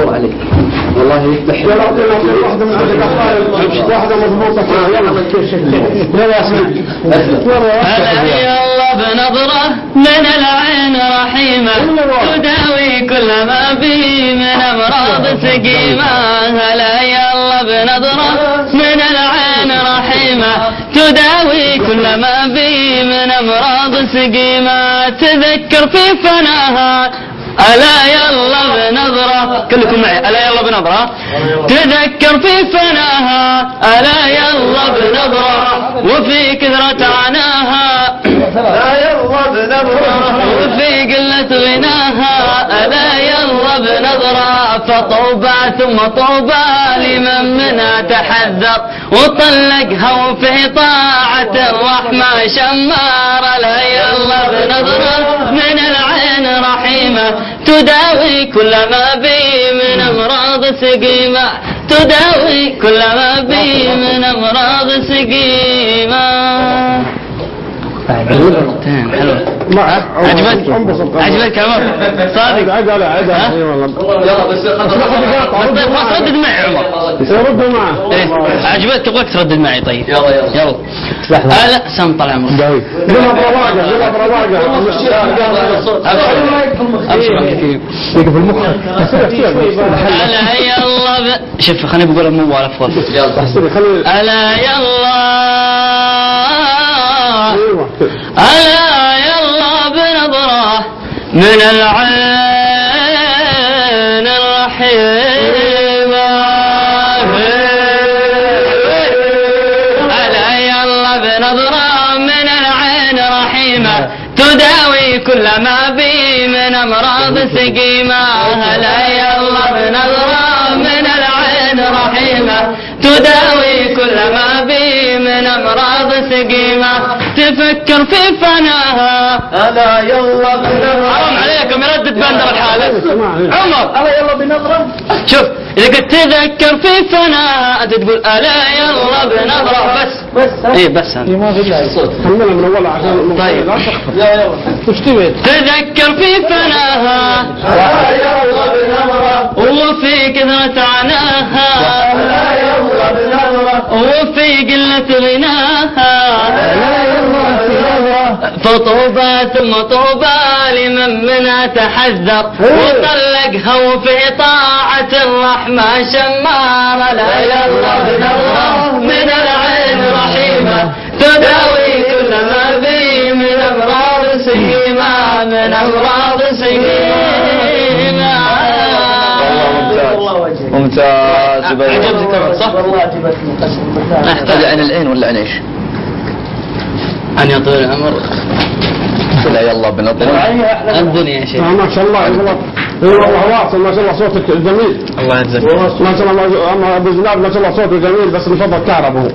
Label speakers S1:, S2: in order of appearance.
S1: عليك والله يفتح
S2: يا رب واحدة من عندك واحدة مضبوطة يلا ما تكير يلا يا سيدي
S3: هلا يلا بنظرة من العين رحيمة تداوي كل ما به من أمراض سقيمة هلا يلا بنظرة من العين رحيمة تداوي كل ما به من أمراض سقيمة تذكر في فناها ألا يلا بنظرة. كلكم معي. ألا يلا بنظرة. تذكر في فناها. ألا يلا بنظرة. وفي كثرة عناها. ألا يلا بنظرة. وفي قلة غناها. ألا يلا بنظرة. فطوبى ثم طوبى لمن منها تحذر. وطلقها وفي طاعة الرحمة شمار. ألا يلا بنظرة. من العين تداوي كل ما بي من أمراض سقيمة. تداوي كل ما بي من أمراض سقيمة. عجبتك عجبتك يا عمر صادق
S2: عاد لا عاد
S3: ها؟
S2: اي والله
S1: يلا بس
S3: بس خلاص. ردد معي عمر.
S2: ردوا معه.
S3: إيه، عجبتك تبغاك تردد معي طيب.
S1: يلا يلا.
S3: يلا. لا سم طال عمرك
S2: قلنا برواقع
S3: أبشر أبشر
S2: في المخ.
S3: ألا يلا. شوف خليني بقول الموال افضل
S1: يلا.
S2: خلي
S3: ألا يلا.
S2: أيوه.
S3: ألا يلا بنظرة من العين كل ما بي من أمراض سقيمة. هلا يلا بنظرة من العين رحيمة؟ تداوي كل ما بي من أمراض سقيمة. تفكر في فناها.
S1: ألا يلا بنظرة
S3: حرام عليكم يردد بندر الحالة عمر.
S1: ألا يلا بنظرة
S3: شوف إذا كنت تذكر في فناها أنت تقول ألا يلا بنظرة بس
S1: بس
S3: إيه بس
S1: داعي صوت.
S2: كملها من اول عشان
S3: طيب.
S2: وش تبي؟
S3: تذكر في فناها وفي كثرة عناها. وفي قلة غناها. فطوبى ثم طوبى لمن منها تحذر. وطلقها وفي طاعة الرحمة شمار لا يلا بنظرة من من أمراض سقيمة
S1: ممتاز.
S3: عجبتك صح؟
S1: والله عجبتني قسم بالله
S3: نحتاج
S1: عن العين ولا عن إيش؟
S3: أن يطول العمر.
S1: لا يلا بنظرة
S3: الدنيا يا شيخ.
S2: ما شاء الله والله والله واصل ما شاء الله صوتك جميل.
S3: الله يجزاك.
S2: ما شاء الله أبو زناد ما شاء الله صوته جميل بس من فضل كهرب هو.